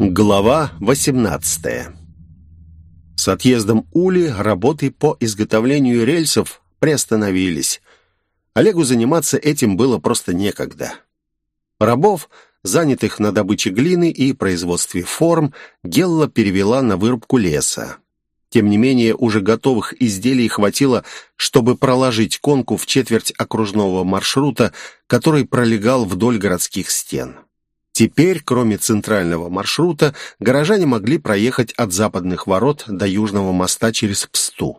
Глава 18 С отъездом Ули работы по изготовлению рельсов приостановились. Олегу заниматься этим было просто некогда. Рабов, занятых на добыче глины и производстве форм, Гелла перевела на вырубку леса. Тем не менее, уже готовых изделий хватило, чтобы проложить конку в четверть окружного маршрута, который пролегал вдоль городских стен. Теперь, кроме центрального маршрута, горожане могли проехать от западных ворот до южного моста через Псту.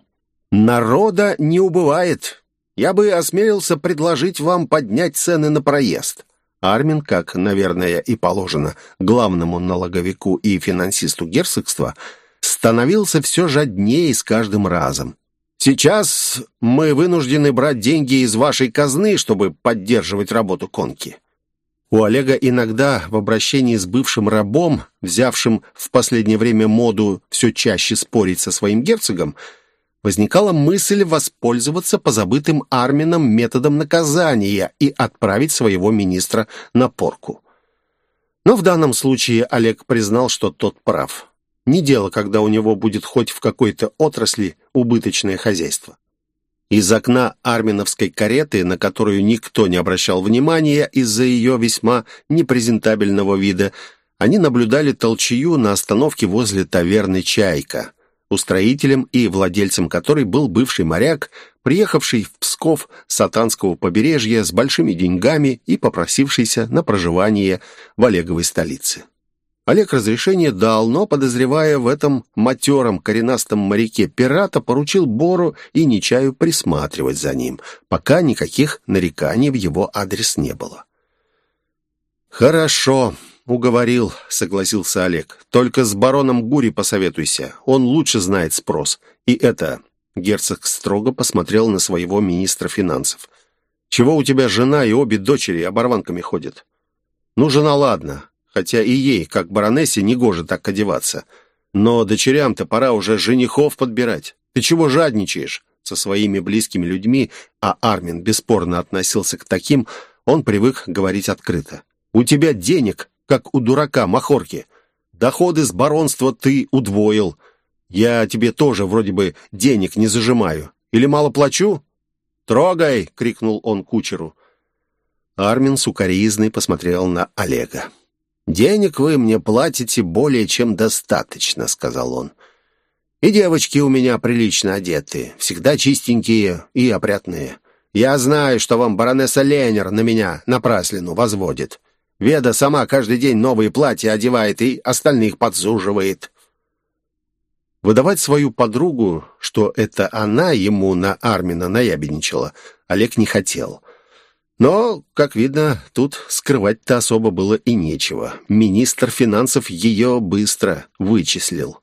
«Народа не убывает. Я бы осмелился предложить вам поднять цены на проезд». Армин, как, наверное, и положено главному налоговику и финансисту герцогства, становился все жаднее с каждым разом. «Сейчас мы вынуждены брать деньги из вашей казны, чтобы поддерживать работу конки». У Олега иногда в обращении с бывшим рабом, взявшим в последнее время моду все чаще спорить со своим герцогом, возникала мысль воспользоваться позабытым Армином методом наказания и отправить своего министра на порку. Но в данном случае Олег признал, что тот прав. Не дело, когда у него будет хоть в какой-то отрасли убыточное хозяйство. Из окна арминовской кареты, на которую никто не обращал внимания из-за ее весьма непрезентабельного вида, они наблюдали толчью на остановке возле таверны «Чайка», устроителем и владельцем которой был бывший моряк, приехавший в Псков с Сатанского побережья с большими деньгами и попросившийся на проживание в Олеговой столице. Олег разрешение дал, но, подозревая в этом матером коренастом моряке пирата, поручил Бору и Нечаю присматривать за ним, пока никаких нареканий в его адрес не было. «Хорошо», — уговорил, — согласился Олег. «Только с бароном Гури посоветуйся, он лучше знает спрос. И это...» — герцог строго посмотрел на своего министра финансов. «Чего у тебя жена и обе дочери оборванками ходят?» «Ну, жена, ладно, хотя и ей, как баронессе, негоже так одеваться. Но дочерям-то пора уже женихов подбирать. Ты чего жадничаешь? Со своими близкими людьми, а Армин бесспорно относился к таким, он привык говорить открыто. «У тебя денег, как у дурака Махорки. Доходы с баронства ты удвоил. Я тебе тоже вроде бы денег не зажимаю. Или мало плачу?» «Трогай!» — крикнул он кучеру. Армин сукоризный посмотрел на Олега. «Денег вы мне платите более чем достаточно», — сказал он. «И девочки у меня прилично одеты, всегда чистенькие и опрятные. Я знаю, что вам баронесса Ленер на меня напраслину возводит. Веда сама каждый день новые платья одевает и остальных подсуживает». Выдавать свою подругу, что это она ему на Армина наябедничала, Олег не хотел — но, как видно, тут скрывать-то особо было и нечего. Министр финансов ее быстро вычислил.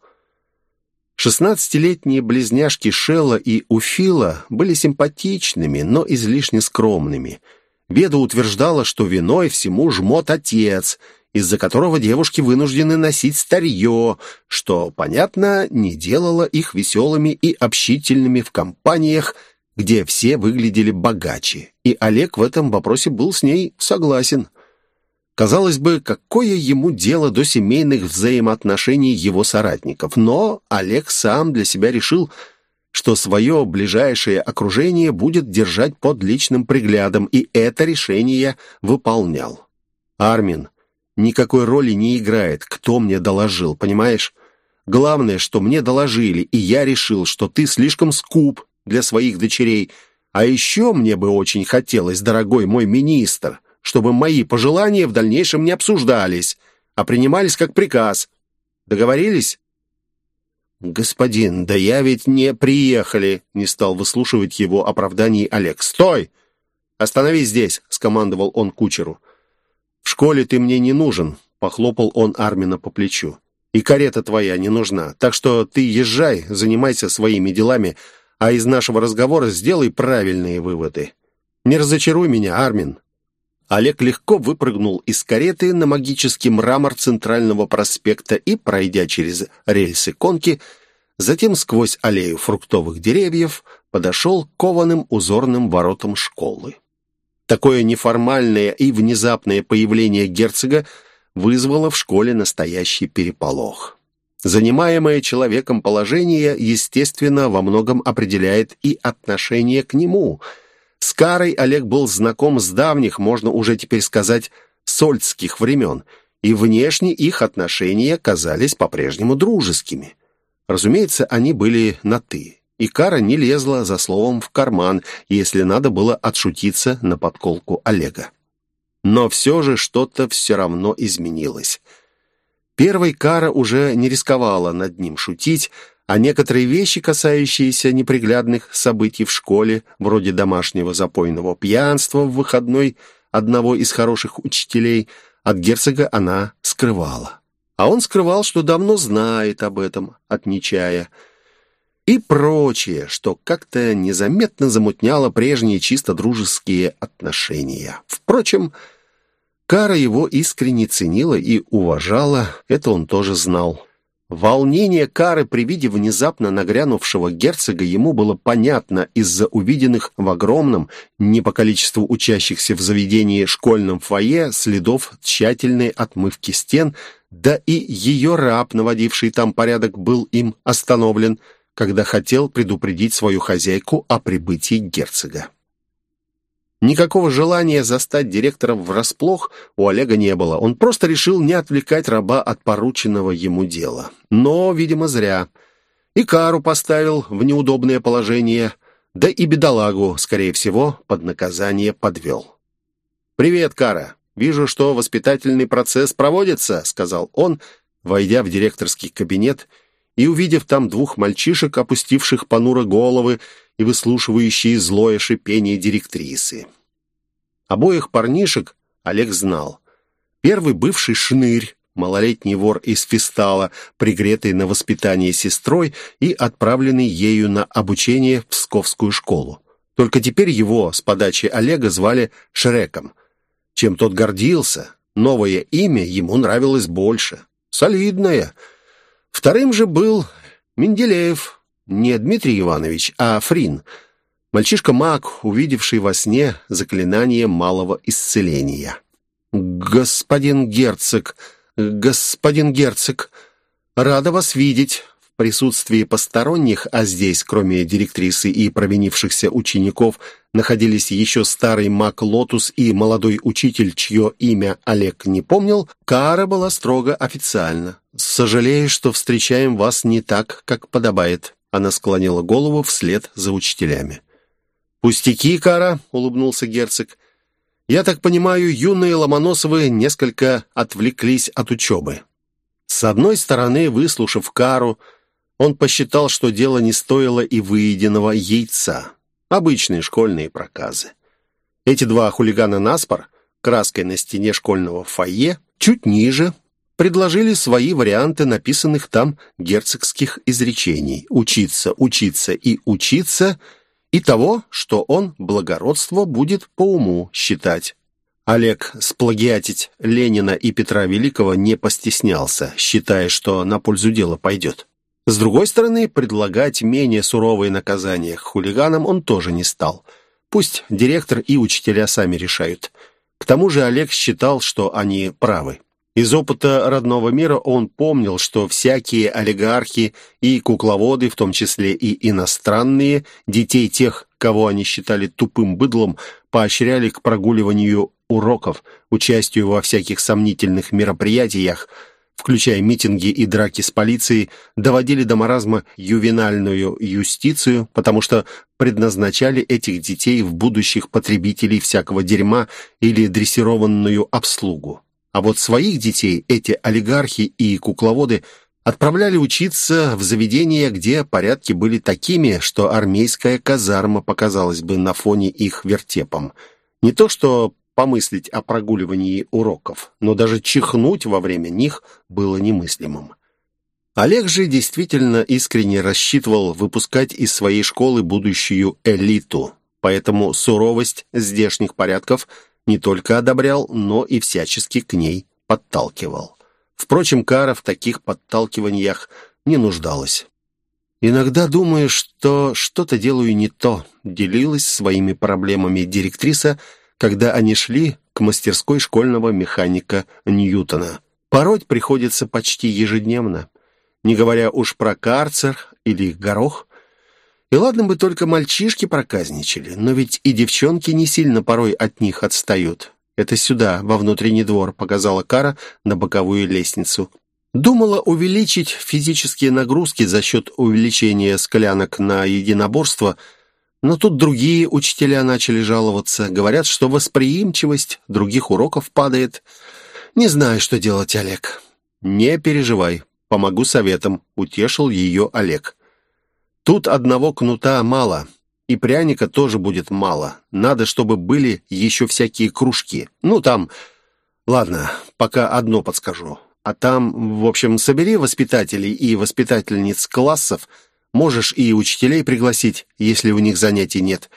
Шестнадцатилетние близняшки Шелла и Уфила были симпатичными, но излишне скромными. Веда утверждала, что виной всему жмот отец, из-за которого девушки вынуждены носить старье, что, понятно, не делало их веселыми и общительными в компаниях, где все выглядели богаче, и Олег в этом вопросе был с ней согласен. Казалось бы, какое ему дело до семейных взаимоотношений его соратников, но Олег сам для себя решил, что свое ближайшее окружение будет держать под личным приглядом, и это решение выполнял. Армин никакой роли не играет, кто мне доложил, понимаешь? Главное, что мне доложили, и я решил, что ты слишком скуп для своих дочерей. А еще мне бы очень хотелось, дорогой мой министр, чтобы мои пожелания в дальнейшем не обсуждались, а принимались как приказ. Договорились?» «Господин, да я ведь не приехали», — не стал выслушивать его оправданий Олег. «Стой! Остановись здесь!» — скомандовал он кучеру. «В школе ты мне не нужен», — похлопал он Армина по плечу. «И карета твоя не нужна, так что ты езжай, занимайся своими делами, а из нашего разговора сделай правильные выводы. Не разочаруй меня, Армин». Олег легко выпрыгнул из кареты на магический мрамор центрального проспекта и, пройдя через рельсы конки, затем сквозь аллею фруктовых деревьев, подошел к кованым узорным воротам школы. Такое неформальное и внезапное появление герцога вызвало в школе настоящий переполох. Занимаемое человеком положение, естественно, во многом определяет и отношение к нему. С Карой Олег был знаком с давних, можно уже теперь сказать, сольдских времен, и внешне их отношения казались по-прежнему дружескими. Разумеется, они были на «ты», и Кара не лезла за словом в карман, если надо было отшутиться на подколку Олега. Но все же что-то все равно изменилось. Первой Кара уже не рисковала над ним шутить, а некоторые вещи, касающиеся неприглядных событий в школе, вроде домашнего запойного пьянства в выходной одного из хороших учителей, от герцога она скрывала. А он скрывал, что давно знает об этом от Нечая. И прочее, что как-то незаметно замутняло прежние чисто дружеские отношения. Впрочем, Кара его искренне ценила и уважала, это он тоже знал. Волнение Кары при виде внезапно нагрянувшего герцога ему было понятно из-за увиденных в огромном, не по количеству учащихся в заведении школьном фойе, следов тщательной отмывки стен, да и ее раб, наводивший там порядок, был им остановлен, когда хотел предупредить свою хозяйку о прибытии герцога. Никакого желания застать директора врасплох у Олега не было. Он просто решил не отвлекать раба от порученного ему дела. Но, видимо, зря. И Кару поставил в неудобное положение, да и бедолагу, скорее всего, под наказание подвел. «Привет, Кара. Вижу, что воспитательный процесс проводится», — сказал он, войдя в директорский кабинет и увидев там двух мальчишек, опустивших понуро головы, и выслушивающие злое шипение директрисы. Обоих парнишек Олег знал. Первый бывший шнырь, малолетний вор из Фистала, пригретый на воспитание сестрой и отправленный ею на обучение в Псковскую школу. Только теперь его с подачи Олега звали Шреком. Чем тот гордился, новое имя ему нравилось больше. Солидное. Вторым же был Менделеев, не Дмитрий Иванович, а Фрин. Мальчишка-маг, увидевший во сне заклинание малого исцеления. «Господин герцог, господин герцог, рада вас видеть!» Присутствии посторонних, а здесь, кроме директрисы и провинившихся учеников, находились еще старый маг Лотус и молодой учитель, чье имя Олег не помнил, кара была строго официальна. «Сожалею, что встречаем вас не так, как подобает. Она склонила голову вслед за учителями. «Пустяки, Кара», — улыбнулся герцог. «Я так понимаю, юные Ломоносовы несколько отвлеклись от учебы». С одной стороны, выслушав Кару, он посчитал, что дело не стоило и выеденного яйца. Обычные школьные проказы. Эти два хулигана наспор, краской на стене школьного фойе, чуть ниже, предложили свои варианты написанных там герцогских изречений «учиться, учиться и учиться» и того, что он благородство будет по уму считать. Олег сплагиатить Ленина и Петра Великого не постеснялся, считая, что на пользу дела пойдет. С другой стороны, предлагать менее суровые наказания хулиганам он тоже не стал. Пусть директор и учителя сами решают. К тому же Олег считал, что они правы. Из опыта родного мира он помнил, что всякие олигархи и кукловоды, в том числе и иностранные, детей тех, кого они считали тупым быдлом, поощряли к прогуливанию уроков, участию во всяких сомнительных мероприятиях, включая митинги и драки с полицией, доводили до маразма ювенальную юстицию, потому что предназначали этих детей в будущих потребителей всякого дерьма или дрессированную обслугу. А вот своих детей эти олигархи и кукловоды отправляли учиться в заведения, где порядки были такими, что армейская казарма показалась бы на фоне их вертепом. Не то что помыслить о прогуливании уроков, но даже чихнуть во время них было немыслимым. Олег же действительно искренне рассчитывал выпускать из своей школы будущую элиту, поэтому суровость здешних порядков – не только одобрял, но и всячески к ней подталкивал. Впрочем, Кара в таких подталкиваниях не нуждалась. «Иногда думаю, что что-то делаю не то», — делилась своими проблемами директриса, когда они шли к мастерской школьного механика Ньютона. Пороть приходится почти ежедневно, не говоря уж про карцер или горох. И ладно бы только мальчишки проказничали, но ведь и девчонки не сильно порой от них отстают. «Это сюда, во внутренний двор», — показала Кара на боковую лестницу. Думала увеличить физические нагрузки за счет увеличения склянок на единоборство, но тут другие учителя начали жаловаться. Говорят, что восприимчивость других уроков падает. Не знаю, что делать, Олег. «Не переживай, помогу советом», — утешил ее Олег. «Тут одного кнута мало». И пряника тоже будет мало. Надо, чтобы были еще всякие кружки. Ну, там... Ладно, пока одно подскажу. А там, в общем, собери воспитателей и воспитательниц классов. Можешь и учителей пригласить, если у них занятий нет.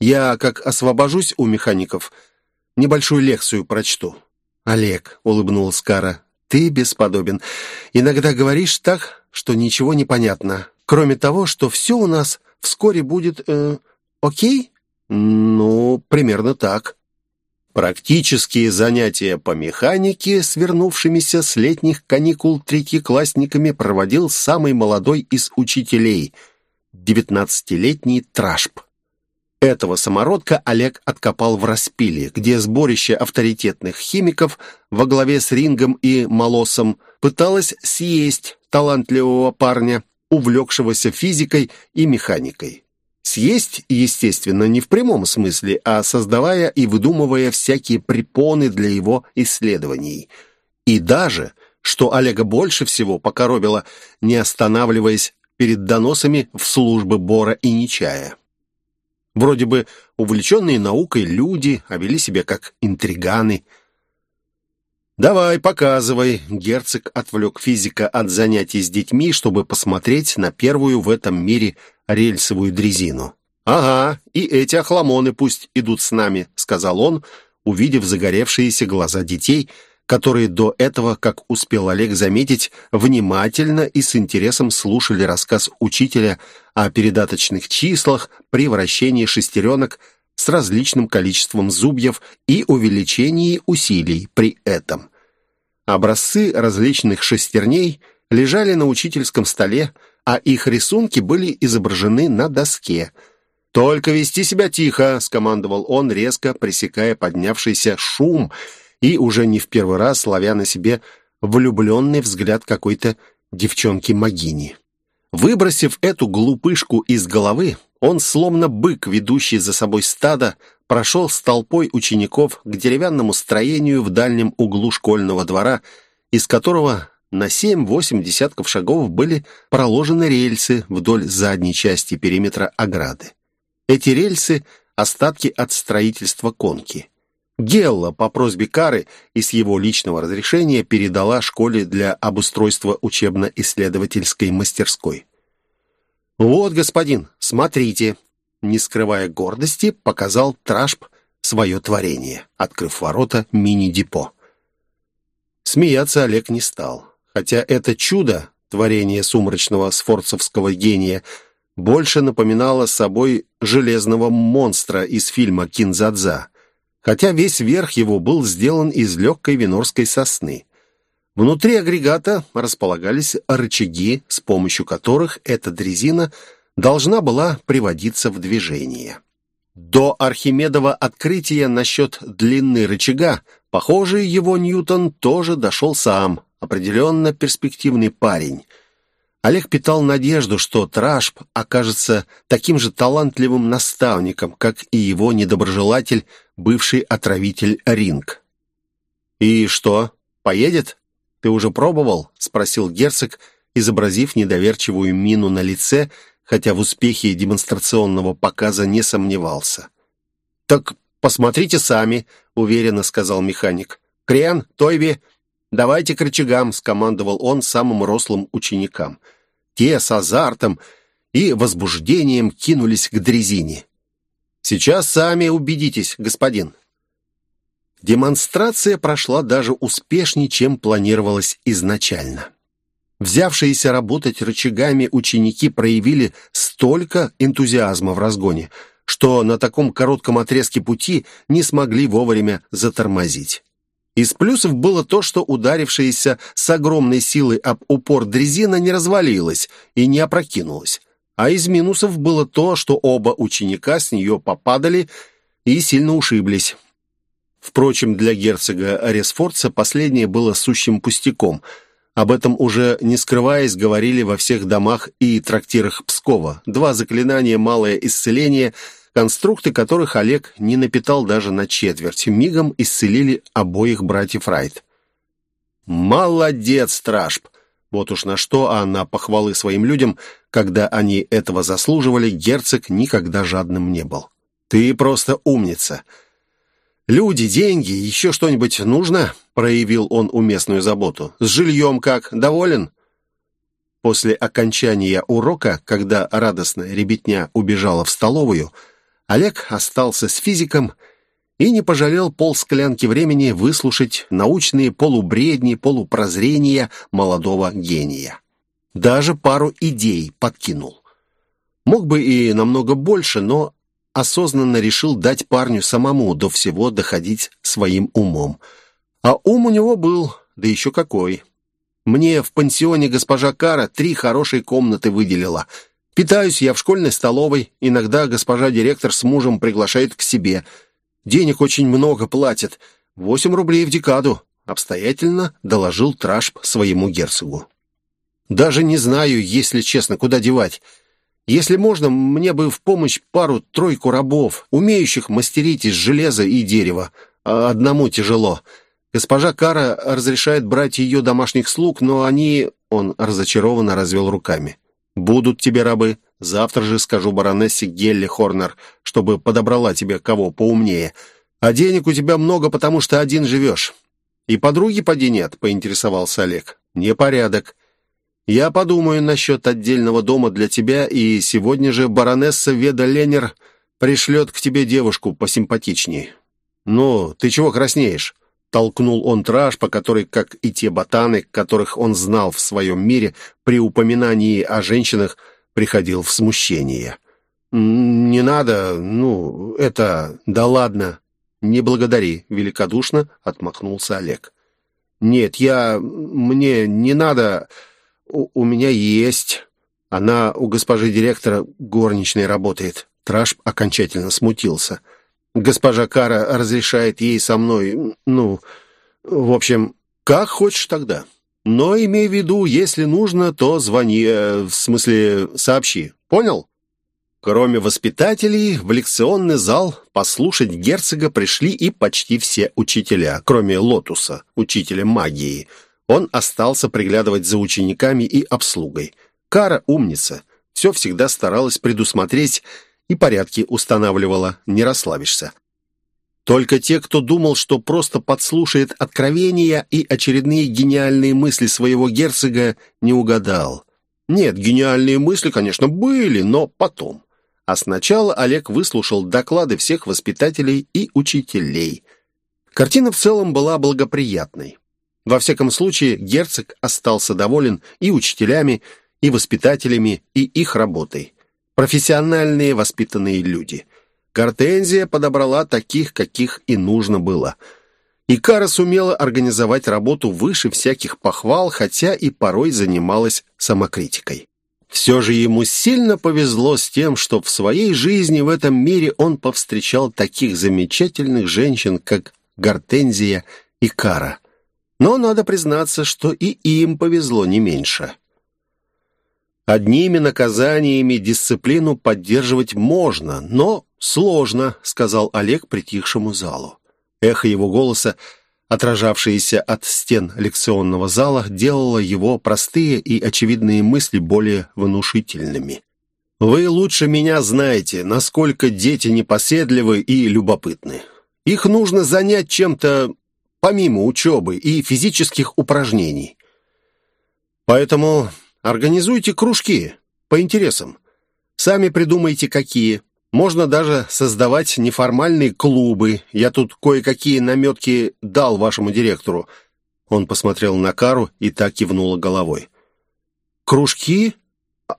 Я, как освобожусь у механиков, небольшую лекцию прочту». «Олег», — улыбнулась Кара, — «ты бесподобен. Иногда говоришь так, что ничего не понятно. Кроме того, что все у нас вскоре будет... Э, окей? Ну, примерно так. Практические занятия по механике с вернувшимися с летних каникул третьеклассниками проводил самый молодой из учителей, девятнадцатилетний Трашп. Этого самородка Олег откопал в Распиле, где сборище авторитетных химиков во главе с Рингом и Молосом пыталось съесть талантливого парня, увлекшегося физикой и механикой. Съесть, естественно, не в прямом смысле, а создавая и выдумывая всякие препоны для его исследований. И даже, что Олега больше всего покоробило, не останавливаясь перед доносами в службы Бора и Нечая. Вроде бы увлеченные наукой люди, а себя как интриганы – «Давай, показывай!» Герцог отвлек физика от занятий с детьми, чтобы посмотреть на первую в этом мире рельсовую дрезину. «Ага, и эти охламоны пусть идут с нами», — сказал он, увидев загоревшиеся глаза детей, которые до этого, как успел Олег заметить, внимательно и с интересом слушали рассказ учителя о передаточных числах при вращении шестеренок с различным количеством зубьев и увеличении усилий при этом. Образцы различных шестерней лежали на учительском столе, а их рисунки были изображены на доске. «Только вести себя тихо», — скомандовал он, резко пресекая поднявшийся шум и уже не в первый раз ловя на себе влюбленный взгляд какой-то девчонки-могини. Выбросив эту глупышку из головы, он, словно бык, ведущий за собой стадо, прошел с толпой учеников к деревянному строению в дальнем углу школьного двора, из которого на семь-восемь десятков шагов были проложены рельсы вдоль задней части периметра ограды. Эти рельсы — остатки от строительства конки. Гелла по просьбе Кары и с его личного разрешения передала школе для обустройства учебно-исследовательской мастерской. «Вот, господин, смотрите!» Не скрывая гордости, показал Трашп свое творение, открыв ворота мини-депо. Смеяться Олег не стал, хотя это чудо, творение сумрачного сфорцевского гения, больше напоминало собой железного монстра из фильма «Кинзадза», хотя весь верх его был сделан из легкой винорской сосны. Внутри агрегата располагались рычаги, с помощью которых эта дрезина должна была приводиться в движение. До Архимедова открытия насчет длины рычага, похоже, его Ньютон тоже дошел сам, определенно перспективный парень. Олег питал надежду, что Трашп окажется таким же талантливым наставником, как и его недоброжелатель, бывший отравитель Ринг. «И что, поедет?» «Ты уже пробовал?» — спросил герцог, изобразив недоверчивую мину на лице, хотя в успехе демонстрационного показа не сомневался. «Так посмотрите сами», — уверенно сказал механик. «Крен, Тойби, давайте к рычагам», — скомандовал он самым рослым ученикам. Те с азартом и возбуждением кинулись к дрезине. «Сейчас сами убедитесь, господин», Демонстрация прошла даже успешнее, чем планировалось изначально. Взявшиеся работать рычагами ученики проявили столько энтузиазма в разгоне, что на таком коротком отрезке пути не смогли вовремя затормозить. Из плюсов было то, что ударившаяся с огромной силой об упор дрезина не развалилась и не опрокинулась. А из минусов было то, что оба ученика с нее попадали и сильно ушиблись. Впрочем, для герцога Ресфорца последнее было сущим пустяком. Об этом уже, не скрываясь, говорили во всех домах и трактирах Пскова. Два заклинания «Малое исцеление», конструкты которых Олег не напитал даже на четверть, мигом исцелили обоих братьев Райт. «Молодец, Тражп!» Вот уж на что, а на похвалы своим людям, когда они этого заслуживали, герцог никогда жадным не был. «Ты просто умница!» «Люди, деньги, еще что-нибудь нужно?» — проявил он уместную заботу. «С жильем как? Доволен?» После окончания урока, когда радостная ребятня убежала в столовую, Олег остался с физиком и не пожалел полсклянки времени выслушать научные полубредни, полупрозрения молодого гения. Даже пару идей подкинул. Мог бы и намного больше, но осознанно решил дать парню самому до всего доходить своим умом. А ум у него был, да еще какой. Мне в пансионе госпожа Кара три хорошие комнаты выделила. Питаюсь я в школьной столовой, иногда госпожа директор с мужем приглашает к себе – Денег очень много платят. Восемь рублей в декаду», — обстоятельно доложил Трашп своему герцогу. «Даже не знаю, если честно, куда девать. Если можно, мне бы в помощь пару-тройку рабов, умеющих мастерить из железа и дерева. А одному тяжело. Госпожа Кара разрешает брать ее домашних слуг, но они...» Он разочарованно развел руками. «Будут тебе рабы. Завтра же скажу баронессе Гелли Хорнер, чтобы подобрала тебе кого поумнее. А денег у тебя много, потому что один живешь. И подруги поди нет, поинтересовался Олег. Непорядок. Я подумаю насчет отдельного дома для тебя, и сегодня же баронесса Веда Ленер пришлет к тебе девушку посимпатичнее. Ну, ты чего краснеешь? Толкнул он траж, по которой, как и те ботаны, которых он знал в своем мире, при упоминании о женщинах, приходил в смущение. «Не надо, ну, это... Да ладно, не благодари», — великодушно отмахнулся Олег. «Нет, я... Мне не надо... У, у меня есть...» Она у госпожи директора горничной работает. Траш окончательно смутился. Госпожа Кара разрешает ей со мной... Ну, в общем, как хочешь тогда. Но имей в виду, если нужно, то звони, э, в смысле, сообщи. Понял? Кроме воспитателей, в лекционный зал послушать герцога пришли и почти все учителя, кроме Лотуса, учителя магии. Он остался приглядывать за учениками и обслугой. Кара умница, все всегда старалась предусмотреть и порядки устанавливала, не расслабишься. Только те, кто думал, что просто подслушает откровения и очередные гениальные мысли своего герцога, не угадал. Нет, гениальные мысли, конечно, были, но потом. А сначала Олег выслушал доклады всех воспитателей и учителей. Картина в целом была благоприятной. Во всяком случае, герцог остался доволен и учителями, и воспитателями, и их работой. Профессиональные воспитанные люди – Гортензия подобрала таких, каких и нужно было. И Кара сумела организовать работу выше всяких похвал, хотя и порой занималась самокритикой. Все же ему сильно повезло с тем, что в своей жизни в этом мире он повстречал таких замечательных женщин, как Гортензия и Кара. Но надо признаться, что и им повезло не меньше. Одними наказаниями дисциплину поддерживать можно, но «Сложно», — сказал Олег притихшему залу. Эхо его голоса, отражавшееся от стен лекционного зала, делало его простые и очевидные мысли более внушительными. «Вы лучше меня знаете, насколько дети непоседливы и любопытны. Их нужно занять чем-то помимо учебы и физических упражнений. Поэтому организуйте кружки по интересам. Сами придумайте, какие. Можно даже создавать неформальные клубы. Я тут кое-какие наметки дал вашему директору». Он посмотрел на Кару и так кивнула головой. «Кружки?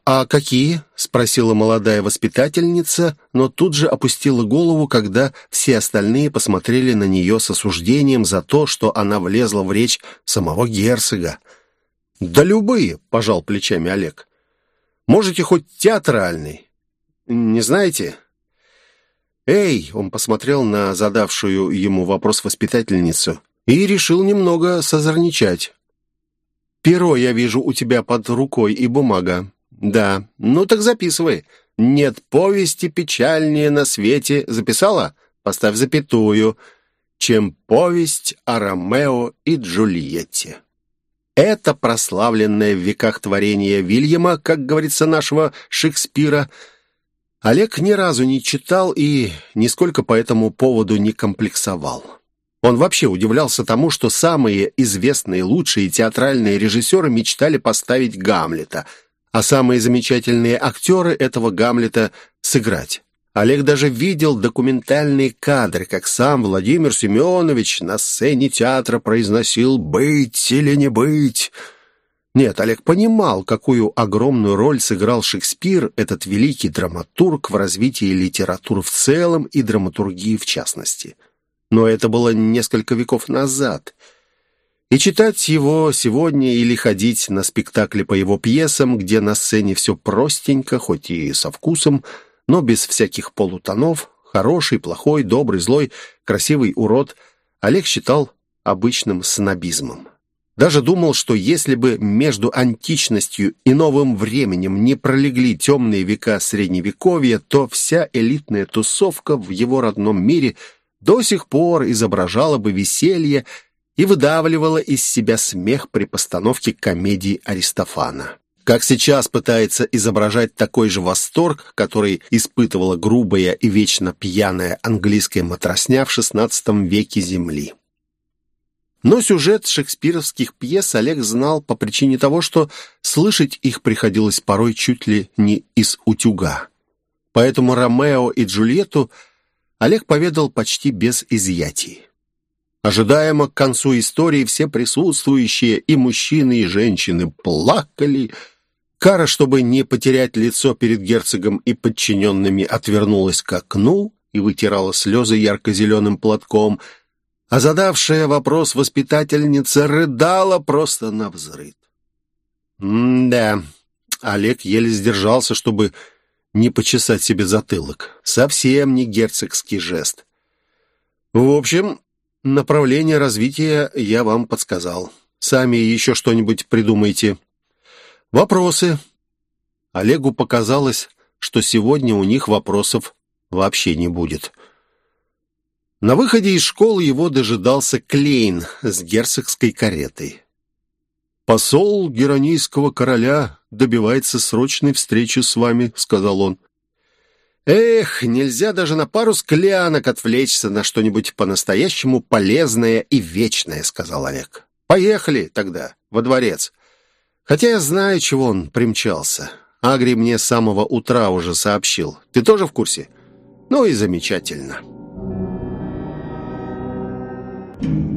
«А какие?» — спросила молодая воспитательница, но тут же опустила голову, когда все остальные посмотрели на нее с осуждением за то, что она влезла в речь самого герцога. «Да любые», — пожал плечами Олег. «Можете хоть театральный. Не знаете?» «Эй!» — он посмотрел на задавшую ему вопрос воспитательницу и решил немного созорничать. «Перо, я вижу, у тебя под рукой и бумага. Да, ну так записывай. Нет повести печальнее на свете. Записала? Поставь запятую. Чем повесть о Ромео и Джульетте». Это прославленное в веках творение Вильяма, как говорится, нашего Шекспира – Олег ни разу не читал и нисколько по этому поводу не комплексовал. Он вообще удивлялся тому, что самые известные, лучшие театральные режиссеры мечтали поставить Гамлета, а самые замечательные актеры этого Гамлета сыграть. Олег даже видел документальные кадры, как сам Владимир Семенович на сцене театра произносил «быть или не быть», нет, Олег понимал, какую огромную роль сыграл Шекспир, этот великий драматург в развитии литературы в целом и драматургии в частности. Но это было несколько веков назад. И читать его сегодня или ходить на спектакли по его пьесам, где на сцене все простенько, хоть и со вкусом, но без всяких полутонов, хороший, плохой, добрый, злой, красивый, урод, Олег считал обычным снобизмом. Даже думал, что если бы между античностью и новым временем не пролегли темные века Средневековья, то вся элитная тусовка в его родном мире до сих пор изображала бы веселье и выдавливала из себя смех при постановке комедии Аристофана. Как сейчас пытается изображать такой же восторг, который испытывала грубая и вечно пьяная английская матросня в XVI веке Земли. Но сюжет шекспировских пьес Олег знал по причине того, что слышать их приходилось порой чуть ли не из утюга. Поэтому Ромео и Джульетту Олег поведал почти без изъятий. Ожидаемо к концу истории все присутствующие, и мужчины, и женщины, плакали. Кара, чтобы не потерять лицо перед герцогом и подчиненными, отвернулась к окну и вытирала слезы ярко-зеленым платком – а задавшая вопрос воспитательница рыдала просто на взрыв. М-да, Олег еле сдержался, чтобы не почесать себе затылок. Совсем не герцогский жест. В общем, направление развития я вам подсказал. Сами еще что-нибудь придумайте. Вопросы. Олегу показалось, что сегодня у них вопросов вообще не будет. — на выходе из школы его дожидался Клейн с герцогской каретой. «Посол геронийского короля добивается срочной встречи с вами», — сказал он. «Эх, нельзя даже на пару склянок отвлечься на что-нибудь по-настоящему полезное и вечное», — сказал Олег. «Поехали тогда, во дворец. Хотя я знаю, чего он примчался. Агри мне с самого утра уже сообщил. Ты тоже в курсе? Ну и замечательно. Thank you.